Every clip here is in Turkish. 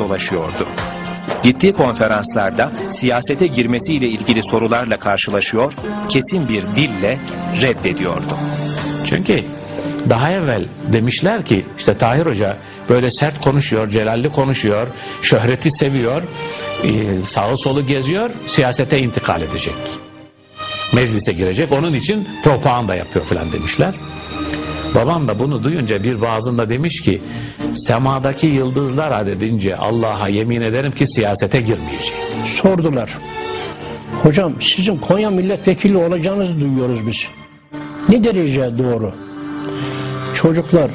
dolaşıyordu. Gittiği konferanslarda siyasete girmesiyle ilgili sorularla karşılaşıyor, kesin bir dille reddediyordu. Çünkü daha evvel demişler ki işte Tahir Hoca böyle sert konuşuyor, celalli konuşuyor, şöhreti seviyor, e, sağı solu geziyor, siyasete intikal edecek. Meclise girecek, onun için propaganda yapıyor falan demişler. Babam da bunu duyunca bir vaazında demiş ki semadaki yıldızlar adedince Allah'a yemin ederim ki siyasete girmeyecek. sordular. Hocam sizin Konya milletvekili olacağınızı duyuyoruz biz. Ne derece doğru? Çocuklar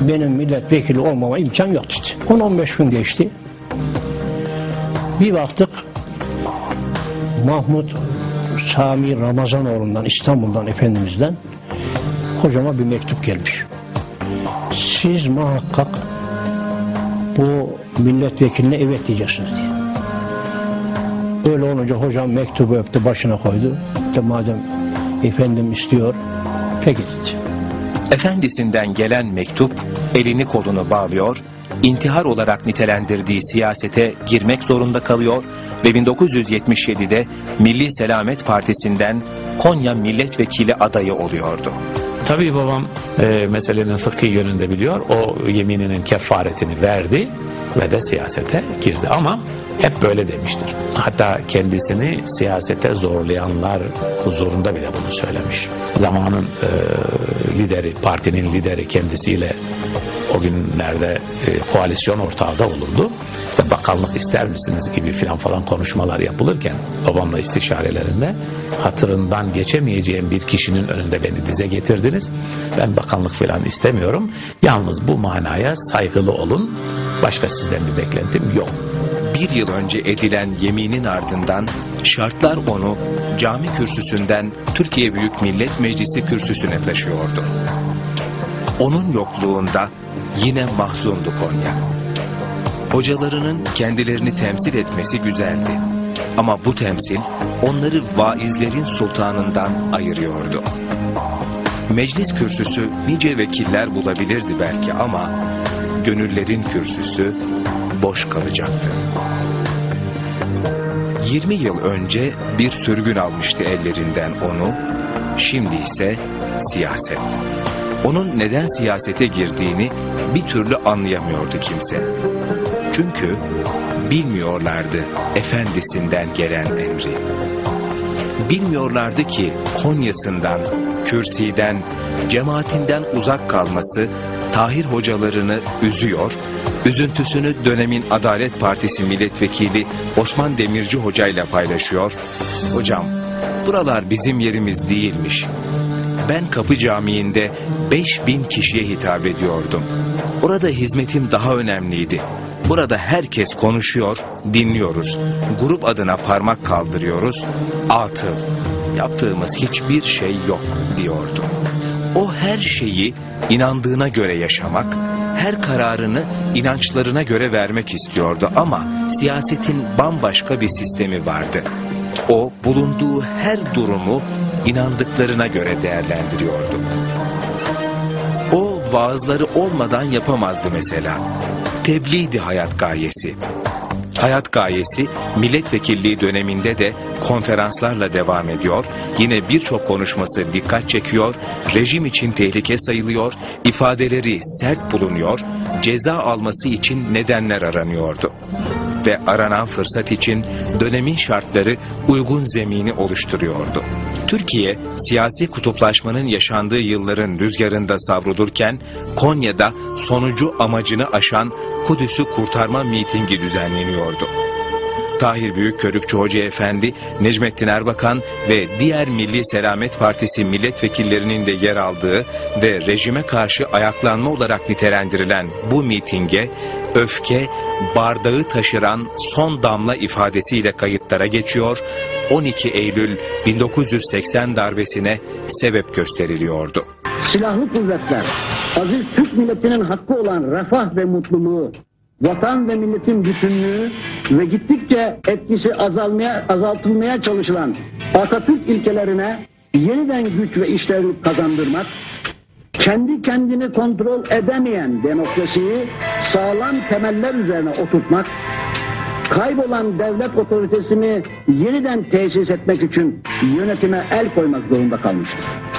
benim milletvekili olmama imkan yok dedi. 10-15 gün geçti. Bir baktık Mahmut Sami Ramazanoğlu'ndan İstanbul'dan Efendimiz'den hocama bir mektup gelmiş. Siz muhakkak bu milletvekiline evet diyeceksiniz diye. Öyle olunca hocam mektubu öptü başına koydu. De madem efendim istiyor peki dedi. Efendisinden gelen mektup elini kolunu bağlıyor, intihar olarak nitelendirdiği siyasete girmek zorunda kalıyor ve 1977'de Milli Selamet Partisi'nden Konya Milletvekili adayı oluyordu. Tabii babam e, meselenin fıkhi yönünde biliyor. O yemininin kefaretini verdi ve de siyasete girdi. Ama hep böyle demiştir. Hatta kendisini siyasete zorlayanlar huzurunda bile bunu söylemiş. Zamanın e, lideri, partinin lideri kendisiyle o günlerde e, koalisyon ortağı da olurdu. İşte bakanlık ister misiniz gibi filan falan konuşmalar yapılırken babamla istişarelerinde hatırından geçemeyeceğim bir kişinin önünde beni dize getirdiniz. Ben bakanlık filan istemiyorum. Yalnız bu manaya saygılı olun. Başka sizden bir beklentim yok. Bir yıl önce edilen yeminin ardından şartlar onu cami kürsüsünden Türkiye Büyük Millet Meclisi kürsüsüne taşıyordu. Onun yokluğunda yine mahzundu Konya. Hocalarının kendilerini temsil etmesi güzeldi. Ama bu temsil onları vaizlerin sultanından ayırıyordu. Meclis kürsüsü nice vekiller bulabilirdi belki ama gönüllerin kürsüsü boş kalacaktı. 20 yıl önce bir sürgün almıştı ellerinden onu, şimdi ise siyaset. Onun neden siyasete girdiğini bir türlü anlayamıyordu kimse. Çünkü bilmiyorlardı efendisinden gelen emri. Bilmiyorlardı ki Konya'sından, kürsiden, cemaatinden uzak kalması Tahir hocalarını üzüyor, üzüntüsünü dönemin Adalet Partisi milletvekili Osman Demirci Hoca ile paylaşıyor. Hocam, buralar bizim yerimiz değilmiş. Ben Kapı Camii'nde 5000 kişiye hitap ediyordum. Orada hizmetim daha önemliydi. Burada herkes konuşuyor, dinliyoruz. Grup adına parmak kaldırıyoruz. Atıl. Yaptığımız hiçbir şey yok diyordu. O her şeyi inandığına göre yaşamak, her kararını inançlarına göre vermek istiyordu ama siyasetin bambaşka bir sistemi vardı. O bulunduğu her durumu inandıklarına göre değerlendiriyordu. O vaazları olmadan yapamazdı mesela. Tebliğdi hayat gayesi. Hayat gayesi milletvekilliği döneminde de konferanslarla devam ediyor. Yine birçok konuşması dikkat çekiyor, rejim için tehlike sayılıyor, ifadeleri sert bulunuyor, ceza alması için nedenler aranıyordu. Ve aranan fırsat için dönemin şartları uygun zemini oluşturuyordu. Türkiye siyasi kutuplaşmanın yaşandığı yılların rüzgarında savrulurken Konya'da sonucu amacını aşan Kudüs'ü kurtarma mitingi düzenleniyordu. Tahir Büyükkörükçü Hoca Efendi, Necmettin Erbakan ve diğer Milli Selamet Partisi milletvekillerinin de yer aldığı ve rejime karşı ayaklanma olarak nitelendirilen bu mitinge öfke bardağı taşıran son damla ifadesiyle kayıtlara geçiyor, 12 Eylül 1980 darbesine sebep gösteriliyordu. Silahlı kuvvetler, aziz Türk milletinin hakkı olan refah ve mutluluğu, vatan ve milletin bütünlüğü ve gittikçe etkisi azalmaya, azaltılmaya çalışılan Atatürk ilkelerine yeniden güç ve işlevlik kazandırmak, kendi kendini kontrol edemeyen demokrasiyi sağlam temeller üzerine oturtmak, kaybolan devlet otoritesini yeniden tesis etmek için yönetime el koymak zorunda kalmıştır.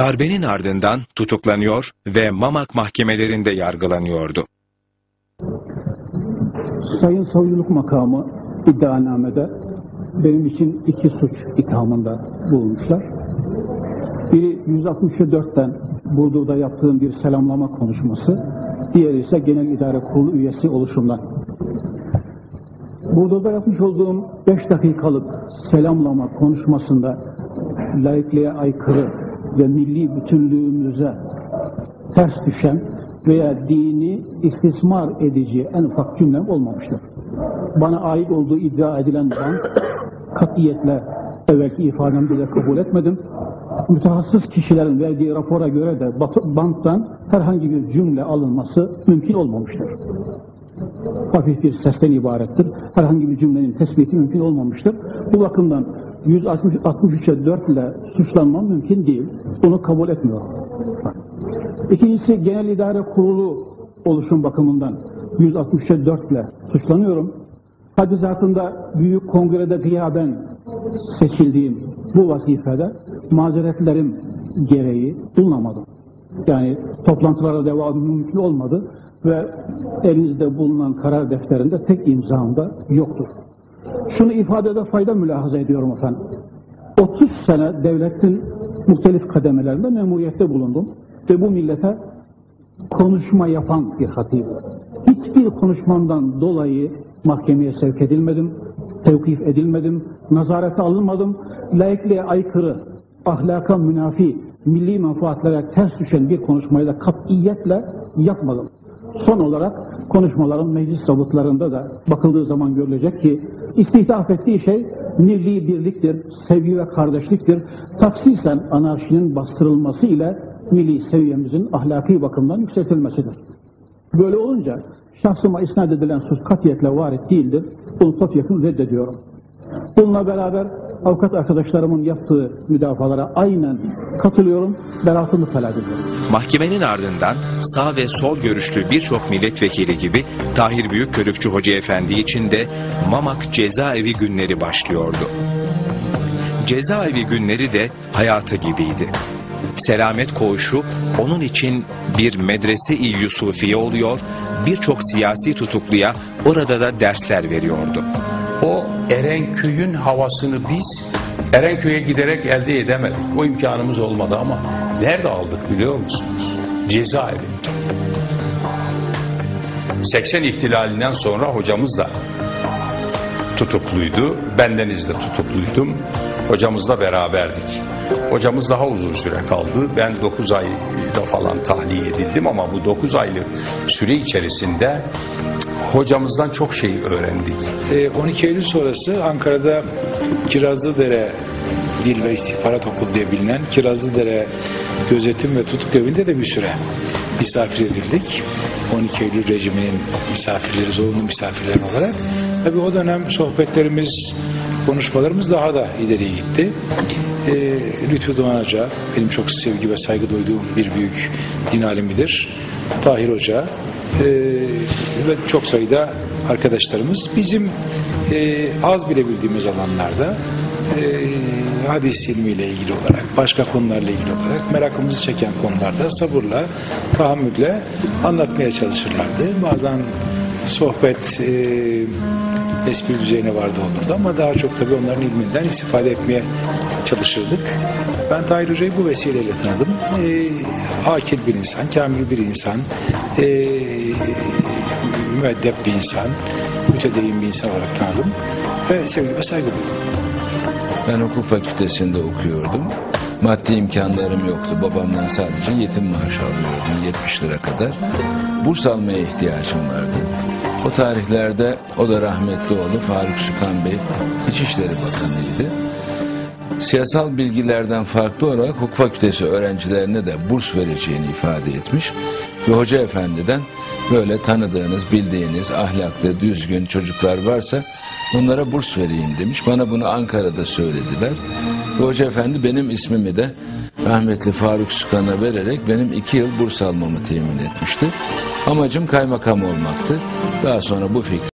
Darbenin ardından tutuklanıyor ve Mamak mahkemelerinde yargılanıyordu. Sayın Savcılık makamı iddianamede benim için iki suç ithamında bulunmuşlar. Biri 164'ten Burdur'da yaptığım bir selamlama konuşması, diğeri ise Genel İdare Kurulu üyesi oluşumdan. Burdur'da yapmış olduğum 5 dakikalık selamlama konuşmasında laikliğe aykırı ve milli bütünlüğümüze ters düşen veya dini istismar edici en ufak cümlem olmamıştır. Bana ait olduğu iddia edilen bant katiyetle evvelki ifadem bile kabul etmedim. Mütehassıs kişilerin verdiği rapora göre de banttan herhangi bir cümle alınması mümkün olmamıştır. Hafif bir sesten ibarettir. Herhangi bir cümlenin tespiti mümkün olmamıştır. Bu bakımdan 163'e 4 ile suçlanmam mümkün değil. Bunu kabul etmiyorum. İkincisi Genel İdare Kurulu oluşum bakımından 163'e 4 ile suçlanıyorum. Hadisatında Büyük Kongrede gıyaben seçildiğim bu vazifede mazeretlerim gereği bulunamadım. Yani toplantılara devam mümkün olmadı ve elinizde bulunan karar defterinde tek imzam da yoktur. Şunu ifadede fayda mülahaza ediyorum efendim. 30 sene devletin muhtelif kademelerinde memuriyette bulundum ve bu millete konuşma yapan bir hatibim. Hiçbir konuşmamdan dolayı mahkemeye sevk edilmedim, tevkif edilmedim, nazarete alınmadım, laikliğe aykırı, ahlaka münafi, milli menfaatlere ters düşen bir konuşmayı da katiyetle yapmadım. Son olarak konuşmaların meclis zabıtlarında da bakıldığı zaman görülecek ki istihdaf ettiği şey milli birliktir, sevgi ve kardeşliktir. Taksisen anarşinin bastırılması ile milli seviyemizin ahlaki bakımdan yükseltilmesidir. Böyle olunca şahsıma isnat edilen söz katiyetle varit değildir. Bunu topyekun reddediyorum. Bununla beraber avukat arkadaşlarımın yaptığı müdafalara aynen katılıyorum, beraatımı talep ediyorum. Mahkemenin ardından sağ ve sol görüşlü birçok milletvekili gibi Tahir Büyükkörükçü Hoca Efendi için de Mamak cezaevi günleri başlıyordu. Cezaevi günleri de hayatı gibiydi. Selamet koğuşu onun için bir medrese-i Yusufiye oluyor, birçok siyasi tutukluya orada da dersler veriyordu. O Erenköy'ün havasını biz Erenköy'e giderek elde edemedik. O imkanımız olmadı ama nerede aldık biliyor musunuz? Cezaevi. 80 ihtilalinden sonra hocamız da tutukluydu. Bendeniz de tutukluydum. Hocamızla beraberdik. Hocamız daha uzun süre kaldı. Ben 9 ayda falan tahliye edildim ama bu 9 aylık süre içerisinde hocamızdan çok şey öğrendik. E, 12 Eylül sonrası Ankara'da Kirazlıdere Dil ve İstihbarat Okulu diye bilinen Kirazlıdere Gözetim ve Tutuk Evi'nde de bir süre misafir edildik. 12 Eylül rejiminin misafirleri, zorunlu misafirler olarak. Tabii o dönem sohbetlerimiz, konuşmalarımız daha da ileriye gitti. E, Lütfü Doğan Hoca, benim çok sevgi ve saygı duyduğum bir büyük din alimidir. Tahir Hoca, e, ve çok sayıda arkadaşlarımız bizim e, az bile bildiğimiz alanlarda e, hadis ilmiyle ilgili olarak, başka konularla ilgili olarak merakımızı çeken konularda sabırla, tahammülle anlatmaya çalışırlardı. Bazen sohbet e, espri düzeyine vardı olurdu ama daha çok tabii onların ilminden istifade etmeye çalışırdık. Ben Tahir Hoca'yı bu vesileyle tanıdım. E, akil bir insan, kamil bir insan, e, müeddep bir insan, mütedeyyin bir insan olarak tanıdım ve sevgi ve saygı duydum. Ben hukuk fakültesinde okuyordum. Maddi imkanlarım yoktu. Babamdan sadece yetim maaşı alıyordum 70 lira kadar. Burs almaya ihtiyacım vardı. O tarihlerde o da rahmetli oldu. Faruk Sükan Bey İçişleri Bakanıydı. Siyasal bilgilerden farklı olarak hukuk fakültesi öğrencilerine de burs vereceğini ifade etmiş. Ve hoca efendiden böyle tanıdığınız, bildiğiniz, ahlaklı, düzgün çocuklar varsa onlara burs vereyim demiş. Bana bunu Ankara'da söylediler. Ve hoca efendi benim ismimi de rahmetli Faruk Sükan'a vererek benim iki yıl burs almamı temin etmişti. Amacım kaymakam olmaktı. Daha sonra bu fikri